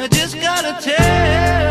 I just gotta tell.